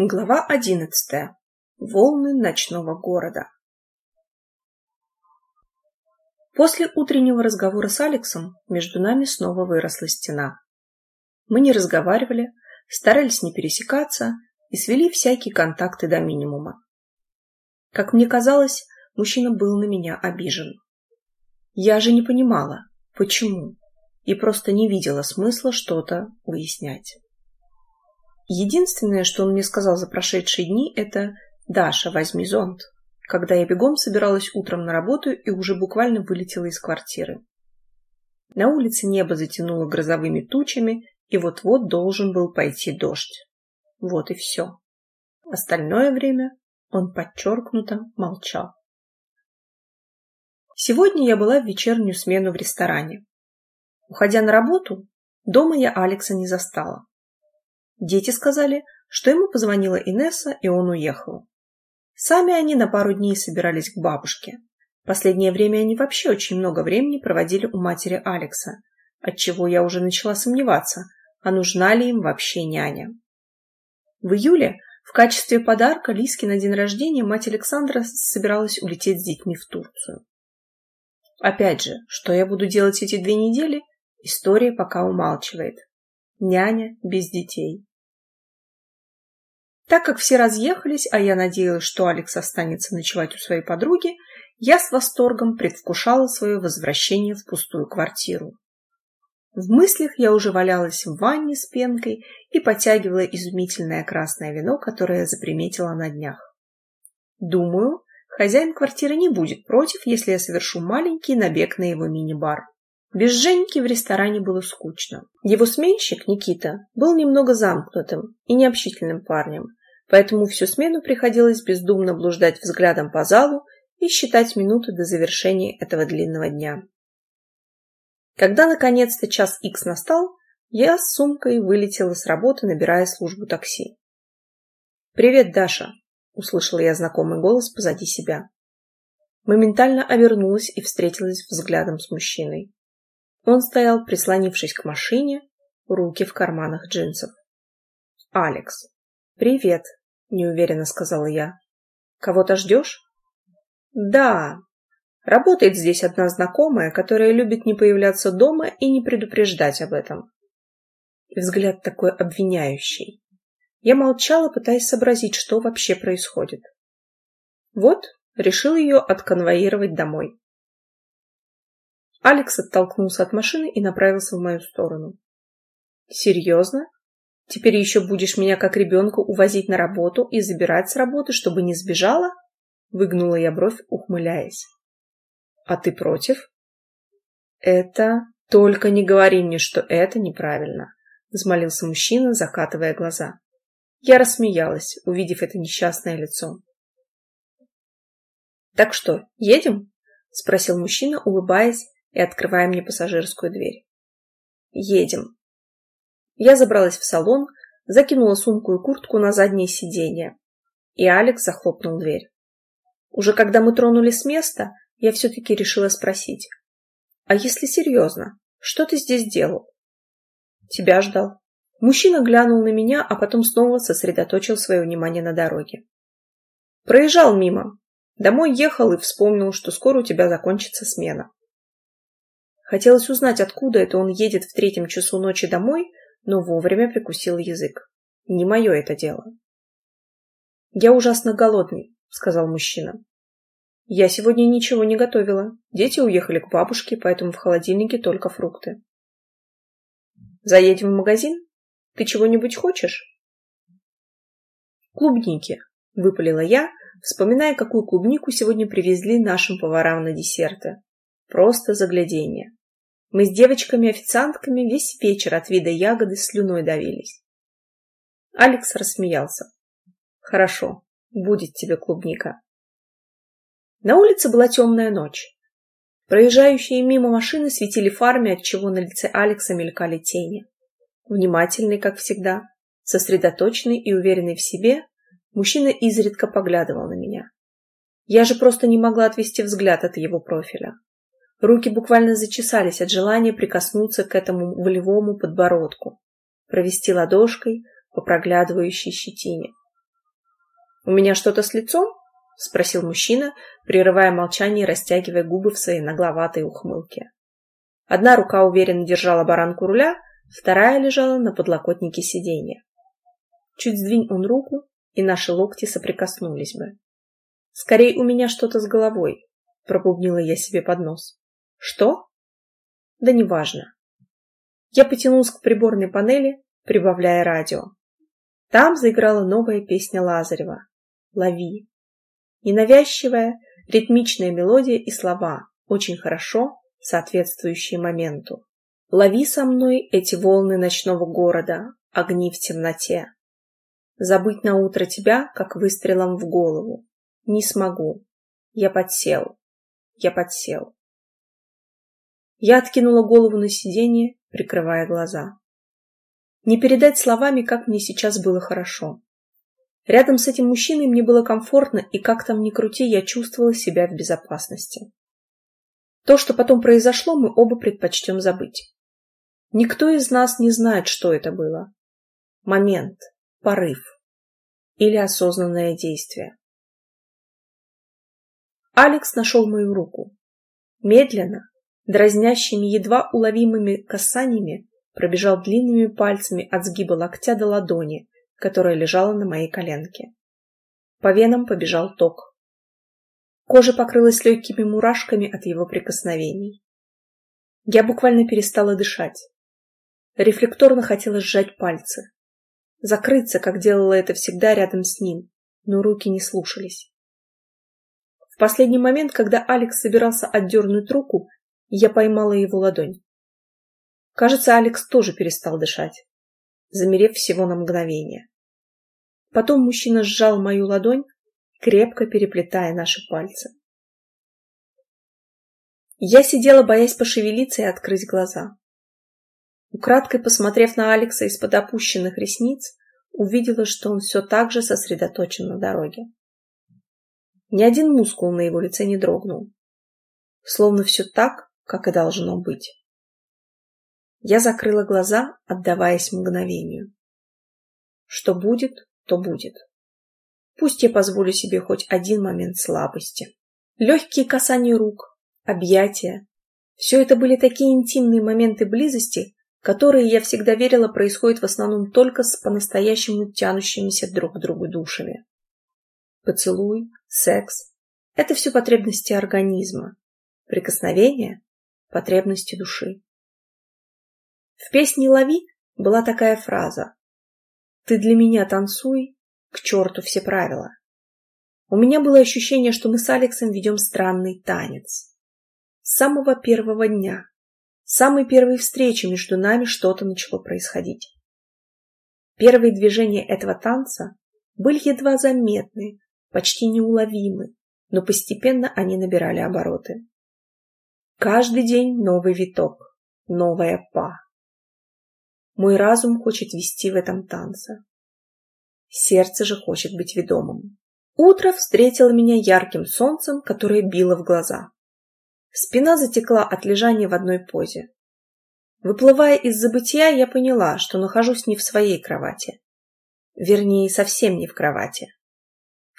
Глава одиннадцатая. Волны ночного города. После утреннего разговора с Алексом между нами снова выросла стена. Мы не разговаривали, старались не пересекаться и свели всякие контакты до минимума. Как мне казалось, мужчина был на меня обижен. Я же не понимала, почему, и просто не видела смысла что-то выяснять. Единственное, что он мне сказал за прошедшие дни, это «Даша, возьми зонт», когда я бегом собиралась утром на работу и уже буквально вылетела из квартиры. На улице небо затянуло грозовыми тучами, и вот-вот должен был пойти дождь. Вот и все. Остальное время он подчеркнуто молчал. Сегодня я была в вечернюю смену в ресторане. Уходя на работу, дома я Алекса не застала. Дети сказали, что ему позвонила Инесса, и он уехал. Сами они на пару дней собирались к бабушке. Последнее время они вообще очень много времени проводили у матери Алекса, отчего я уже начала сомневаться, а нужна ли им вообще няня. В июле в качестве подарка Лиске на день рождения мать Александра собиралась улететь с детьми в Турцию. Опять же, что я буду делать эти две недели, история пока умалчивает. Няня без детей. Так как все разъехались, а я надеялась, что Алекс останется ночевать у своей подруги, я с восторгом предвкушала свое возвращение в пустую квартиру. В мыслях я уже валялась в ванне с пенкой и потягивала изумительное красное вино, которое я заприметила на днях. Думаю, хозяин квартиры не будет против, если я совершу маленький набег на его мини-бар. Без Женьки в ресторане было скучно. Его сменщик, Никита, был немного замкнутым и необщительным парнем, поэтому всю смену приходилось бездумно блуждать взглядом по залу и считать минуты до завершения этого длинного дня. Когда наконец-то час икс настал, я с сумкой вылетела с работы, набирая службу такси. «Привет, Даша!» — услышала я знакомый голос позади себя. Моментально обернулась и встретилась взглядом с мужчиной. Он стоял, прислонившись к машине, руки в карманах джинсов. «Алекс, привет!» — неуверенно сказала я. «Кого-то ждешь?» «Да. Работает здесь одна знакомая, которая любит не появляться дома и не предупреждать об этом». И взгляд такой обвиняющий. Я молчала, пытаясь сообразить, что вообще происходит. Вот, решил ее отконвоировать домой. Алекс оттолкнулся от машины и направился в мою сторону. «Серьезно?» Теперь еще будешь меня как ребенка увозить на работу и забирать с работы, чтобы не сбежала? Выгнула я бровь, ухмыляясь. А ты против? Это... Только не говори мне, что это неправильно, взмолился мужчина, закатывая глаза. Я рассмеялась, увидев это несчастное лицо. «Так что, едем?» — спросил мужчина, улыбаясь и открывая мне пассажирскую дверь. «Едем», я забралась в салон, закинула сумку и куртку на заднее сиденье. И Алекс захлопнул дверь. Уже когда мы тронулись с места, я все-таки решила спросить. «А если серьезно, что ты здесь делал?» «Тебя ждал». Мужчина глянул на меня, а потом снова сосредоточил свое внимание на дороге. «Проезжал мимо. Домой ехал и вспомнил, что скоро у тебя закончится смена». Хотелось узнать, откуда это он едет в третьем часу ночи домой, но вовремя прикусил язык. Не мое это дело. «Я ужасно голодный», — сказал мужчина. «Я сегодня ничего не готовила. Дети уехали к бабушке, поэтому в холодильнике только фрукты». «Заедем в магазин? Ты чего-нибудь хочешь?» «Клубники», — выпалила я, вспоминая, какую клубнику сегодня привезли нашим поварам на десерты. Просто заглядение. Мы с девочками-официантками весь вечер от вида ягоды слюной давились. Алекс рассмеялся. «Хорошо, будет тебе клубника». На улице была темная ночь. Проезжающие мимо машины светили фарами, отчего на лице Алекса мелькали тени. Внимательный, как всегда, сосредоточенный и уверенный в себе, мужчина изредка поглядывал на меня. Я же просто не могла отвести взгляд от его профиля. Руки буквально зачесались от желания прикоснуться к этому волевому подбородку, провести ладошкой по проглядывающей щетине. «У меня что-то с лицом?» — спросил мужчина, прерывая молчание и растягивая губы в своей нагловатой ухмылке. Одна рука уверенно держала баранку руля, вторая лежала на подлокотнике сиденья. Чуть сдвинь он руку, и наши локти соприкоснулись бы. «Скорей у меня что-то с головой», — пробубнила я себе под нос. «Что?» «Да неважно». Я потянулась к приборной панели, прибавляя радио. Там заиграла новая песня Лазарева «Лови». Ненавязчивая, ритмичная мелодия и слова, очень хорошо соответствующие моменту. «Лови со мной эти волны ночного города, огни в темноте». Забыть на утро тебя, как выстрелом в голову. Не смогу. Я подсел. Я подсел. Я откинула голову на сиденье, прикрывая глаза. Не передать словами, как мне сейчас было хорошо. Рядом с этим мужчиной мне было комфортно, и как там ни крути, я чувствовала себя в безопасности. То, что потом произошло, мы оба предпочтем забыть. Никто из нас не знает, что это было. Момент, порыв или осознанное действие. Алекс нашел мою руку. Медленно, дразнящими, едва уловимыми касаниями, пробежал длинными пальцами от сгиба локтя до ладони, которая лежала на моей коленке. По венам побежал ток. Кожа покрылась легкими мурашками от его прикосновений. Я буквально перестала дышать. Рефлекторно хотела сжать пальцы. Закрыться, как делала это всегда рядом с ним, но руки не слушались. В последний момент, когда Алекс собирался отдернуть руку, я поймала его ладонь. Кажется, Алекс тоже перестал дышать, замерев всего на мгновение. Потом мужчина сжал мою ладонь, крепко переплетая наши пальцы. Я сидела, боясь пошевелиться и открыть глаза. Украдкой посмотрев на Алекса из-под опущенных ресниц, увидела, что он все так же сосредоточен на дороге. Ни один мускул на его лице не дрогнул. Словно все так, как и должно быть. Я закрыла глаза, отдаваясь мгновению. Что будет, то будет. Пусть я позволю себе хоть один момент слабости. Легкие касания рук, объятия. Все это были такие интимные моменты близости, которые, я всегда верила, происходят в основном только с по-настоящему тянущимися друг к другу душами. Поцелуй, секс – это все потребности организма. Прикосновение – потребности души. В песне «Лови» была такая фраза «Ты для меня танцуй, к черту все правила». У меня было ощущение, что мы с Алексом ведем странный танец. С самого первого дня, с самой первой встречи между нами что-то начало происходить. Первые движения этого танца были едва заметны, почти неуловимы, но постепенно они набирали обороты. Каждый день новый виток, новая па. Мой разум хочет вести в этом танце. Сердце же хочет быть ведомым. Утро встретило меня ярким солнцем, которое било в глаза. Спина затекла от лежания в одной позе. Выплывая из забытия, я поняла, что нахожусь не в своей кровати. Вернее, совсем не в кровати.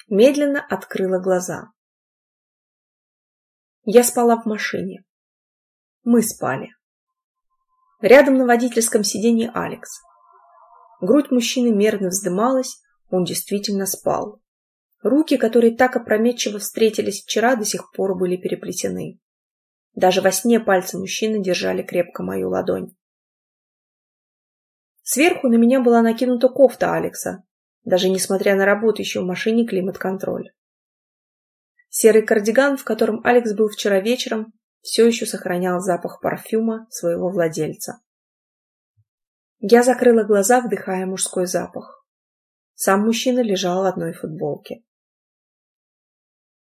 Медленно открыла глаза. Я спала в машине. Мы спали. Рядом на водительском сиденье Алекс. Грудь мужчины мерно вздымалась, он действительно спал. Руки, которые так опрометчиво встретились вчера, до сих пор были переплетены. Даже во сне пальцы мужчины держали крепко мою ладонь. Сверху на меня была накинута кофта Алекса, даже несмотря на работающий в машине климат-контроль. Серый кардиган, в котором Алекс был вчера вечером, все еще сохранял запах парфюма своего владельца. Я закрыла глаза, вдыхая мужской запах. Сам мужчина лежал в одной футболке.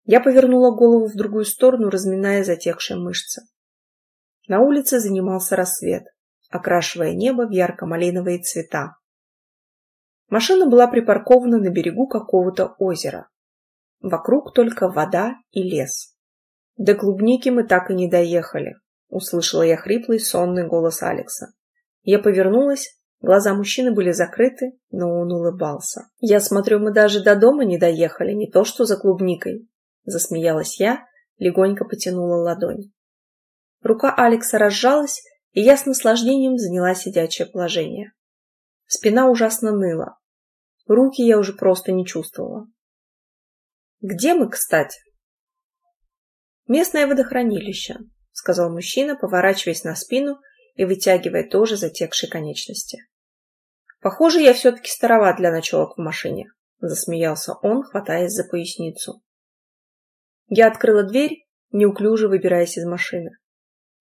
Я повернула голову в другую сторону, разминая затекшие мышцы. На улице занимался рассвет, окрашивая небо в ярко-малиновые цвета. Машина была припаркована на берегу какого-то озера. Вокруг только вода и лес. До клубники мы так и не доехали, услышала я хриплый сонный голос Алекса. Я повернулась, Глаза мужчины были закрыты, но он улыбался. «Я смотрю, мы даже до дома не доехали, не то что за клубникой!» Засмеялась я, легонько потянула ладонь. Рука Алекса разжалась, и я с наслаждением заняла сидячее положение. Спина ужасно ныла. Руки я уже просто не чувствовала. «Где мы, кстати?» «Местное водохранилище», — сказал мужчина, поворачиваясь на спину и вытягивая тоже затекшие конечности. «Похоже, я все-таки староват для ночевок в машине», — засмеялся он, хватаясь за поясницу. Я открыла дверь, неуклюже выбираясь из машины.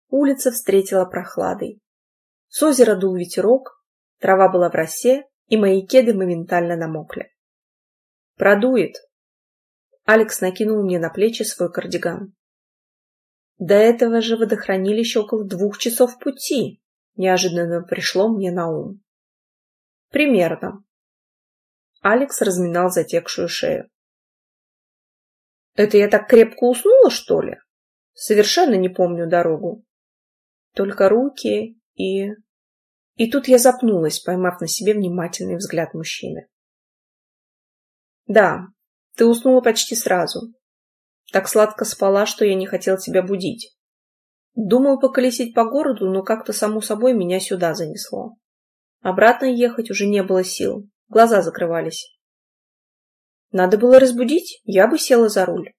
Улица встретила прохладой. С озера дул ветерок, трава была в росе, и мои кеды моментально намокли. «Продует!» Алекс накинул мне на плечи свой кардиган. До этого же водохранилища около двух часов пути, неожиданно пришло мне на ум. Примерно. Алекс разминал затекшую шею. Это я так крепко уснула, что ли? Совершенно не помню дорогу. Только руки и... И тут я запнулась, поймав на себе внимательный взгляд мужчины. Да, ты уснула почти сразу. Так сладко спала, что я не хотел тебя будить. Думал поколесить по городу, но как-то само собой меня сюда занесло. Обратно ехать уже не было сил, глаза закрывались. Надо было разбудить, я бы села за руль.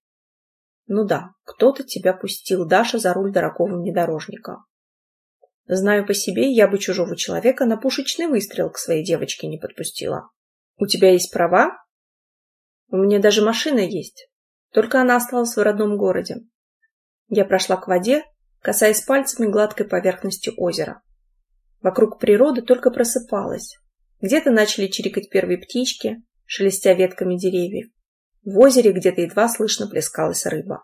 Ну да, кто-то тебя пустил, Даша, за руль дорогого внедорожника. Знаю по себе, я бы чужого человека на пушечный выстрел к своей девочке не подпустила. У тебя есть права? У меня даже машина есть. Только она осталась в родном городе. Я прошла к воде, касаясь пальцами гладкой поверхности озера. Вокруг природы только просыпалась. Где-то начали чирикать первые птички, шелестя ветками деревьев. В озере где-то едва слышно плескалась рыба.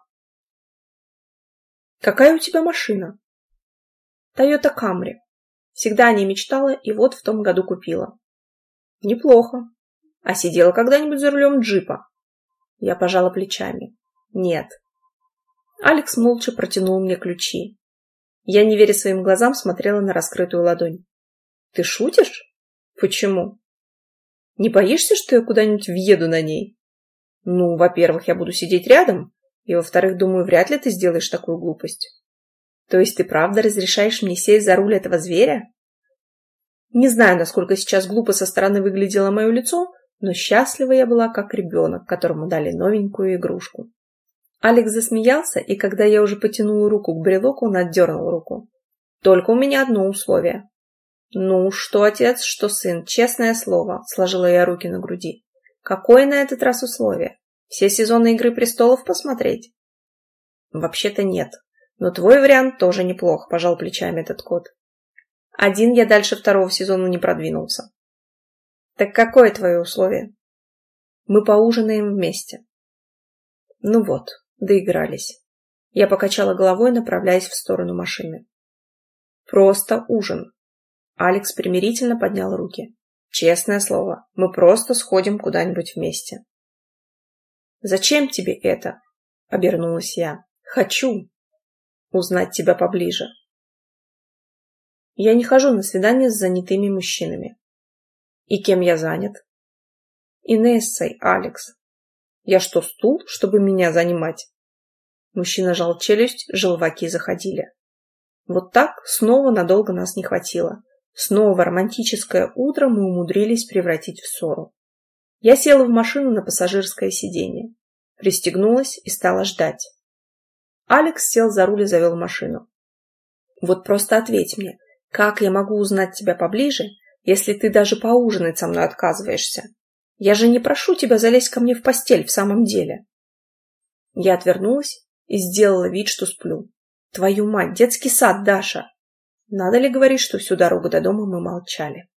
«Какая у тебя машина?» «Тойота Камри. Всегда о ней мечтала и вот в том году купила». «Неплохо. А сидела когда-нибудь за рулем джипа?» Я пожала плечами. «Нет». Алекс молча протянул мне ключи. Я, не веря своим глазам, смотрела на раскрытую ладонь. «Ты шутишь? Почему?» «Не боишься, что я куда-нибудь въеду на ней?» «Ну, во-первых, я буду сидеть рядом, и, во-вторых, думаю, вряд ли ты сделаешь такую глупость». «То есть ты правда разрешаешь мне сесть за руль этого зверя?» Не знаю, насколько сейчас глупо со стороны выглядело мое лицо, но счастлива я была, как ребенок, которому дали новенькую игрушку. Алекс засмеялся, и когда я уже потянула руку к брелоку, он отдернул руку. «Только у меня одно условие». «Ну, что отец, что сын, честное слово», — сложила я руки на груди. «Какое на этот раз условие? Все сезоны «Игры престолов» посмотреть?» «Вообще-то нет. Но твой вариант тоже неплох», — пожал плечами этот кот. «Один я дальше второго сезона не продвинулся». «Так какое твое условие?» «Мы поужинаем вместе». «Ну вот, Доигрались. Я покачала головой, направляясь в сторону машины. Просто ужин. Алекс примирительно поднял руки. Честное слово, мы просто сходим куда-нибудь вместе. Зачем тебе это? Обернулась я. Хочу узнать тебя поближе. Я не хожу на свидания с занятыми мужчинами. И кем я занят? Инессой, Алекс. Я что, стул, чтобы меня занимать? Мужчина жал челюсть, желваки заходили. Вот так снова надолго нас не хватило. Снова романтическое утро мы умудрились превратить в ссору. Я села в машину на пассажирское сиденье. Пристегнулась и стала ждать. Алекс сел за руль и завел машину. Вот просто ответь мне, как я могу узнать тебя поближе, если ты даже поужинать со мной отказываешься? Я же не прошу тебя залезть ко мне в постель в самом деле. Я отвернулась и сделала вид, что сплю. Твою мать, детский сад, Даша! Надо ли говорить, что всю дорогу до дома мы молчали?